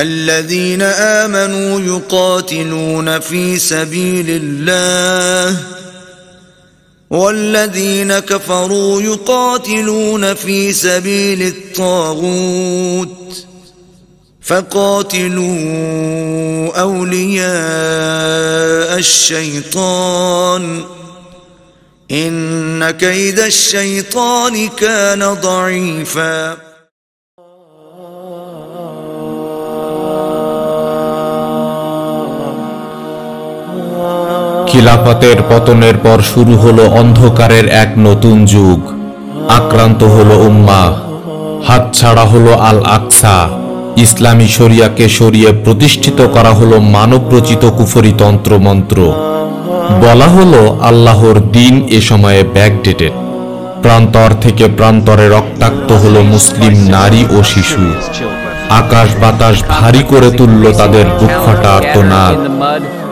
الذين آمنوا يقاتلون في سبيل الله والذين كفروا يقاتلون في سبيل الطاغوت فقاتلوا أولياء الشيطان. إن كيد الشيطان كان ضعيفاً. খিলাফতের পতনের পর শুরু হলো অন্ধকারের এক নতুন যুগ। আক্রান্ত হলো উম্মা। হাতছাড়া হলো আল আকসা ইসলামী শরিয়াকে সরিয়ে প্রতিষ্ঠিত করা হলো মানবরচিত কুফরি তন্ত্র মন্ত্র বলা হলো আল্লাহর দিন এ সময়ে ব্যাকডেটেড প্রান্তর থেকে প্রান্তরে রক্তাক্ত হলো মুসলিম নারী ও শিশু। আকাশ বাতাস ভারী করে তুলল তাদের বুকফাটা আর্তনাদ।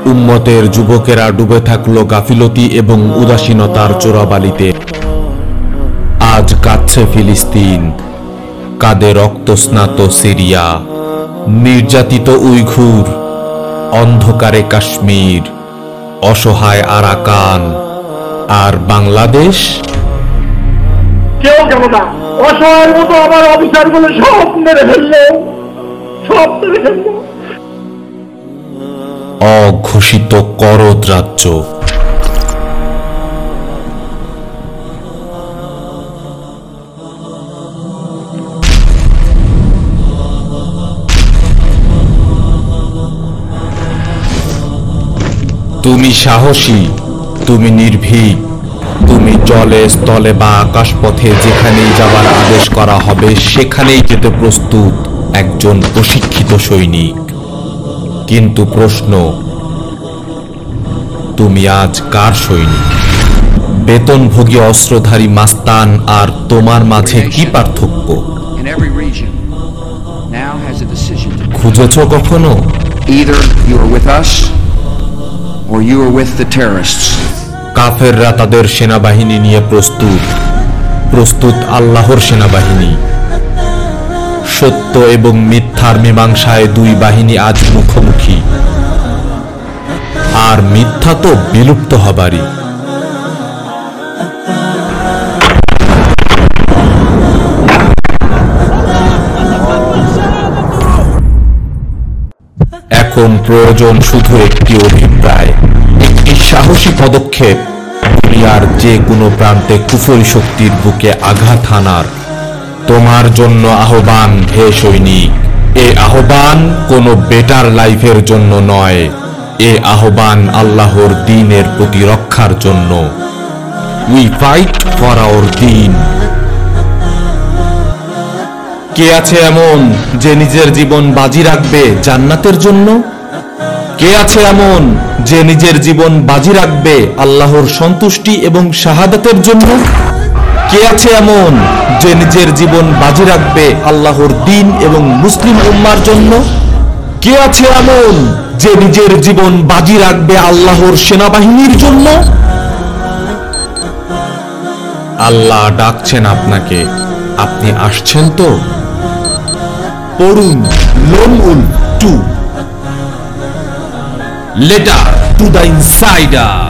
উম্মতের যুবকেরা ডুবে থাকল গাফিলতি এবং উদাসীনতার চোরাবালিতে। আজ কাচ্ছে ফিলিস্তিন। কাদে রক্তস্নাত সিরিয়া। নির্যাতিত উইঘুর। অন্ধকারে কাশ্মীর। অসহায় আরাকান। আর বাংলাদেশ? কেউ গেল না। অসহায়ের মতো আমার সব মেরে ফেলল। সব মেরে ফেলল। অঘোষিত করদ রাজ্য। তুমি সাহসী, তুমি নির্ভীক, তুমি জলে স্থলে বা আকাশপথে যেখানেই যাবার আদেশ করা হবে, সেখানেই যেতে প্রস্তুত একজন প্রশিক্ষিত সৈনিক। কিন্তু প্রশ্ন তুমি আজ কার সৈনিক বেতনভোগী অস্ত্রধারী মাস্তান আর তোমার মাঝে কি পার্থক্য. খুঁজেছ কখনো. কাফেররা তাদের সেনাবাহিনী নিয়ে প্রস্তুত প্রস্তুত আল্লাহর সেনাবাহিনী সত্য এবং মিথ্যার মীমাংসায় দুই বাহিনী আজ মুখোমুখি। আর মিথ্যা তো বিলুপ্ত হবারই। এখন প্রয়োজন শুধু একটি অভিপ্রায়, একটি সাহসী পদক্ষেপ। দুনিয়ার যে কোনো প্রান্তে কুফরি শক্তির বুকে আঘাত হানার তোমার জন্য আহ্বান হে সৈনিক। এ আহ্বান কোনো বেটার লাইফের জন্য নয়। এ আহ্বান আল্লাহর দিনের প্রতিরক্ষার জন্য। উই ফাইট ফর আওয়ার দিন কে আছে এমন যে নিজের জীবন বাজি রাখবে জান্নাতের জন্য? কে আছে এমন যে নিজের জীবন বাজি রাখবে আল্লাহর সন্তুষ্টি এবং শাহাদাতের জন্য? কে আছে এমন যে নিজের জীবন বাজি রাখবে আল্লাহর দিন এবং মুসলিম উম্মার জন্য? কে আছে এমন যে নিজের জীবন বাজি রাখবে আল্লাহর সেনাবাহিনীর জন্য? আল্লাহ ডাকছেন আপনাকে। আপনি আসছেন তো? পড়ুন lone wolf two. Letter to the insider.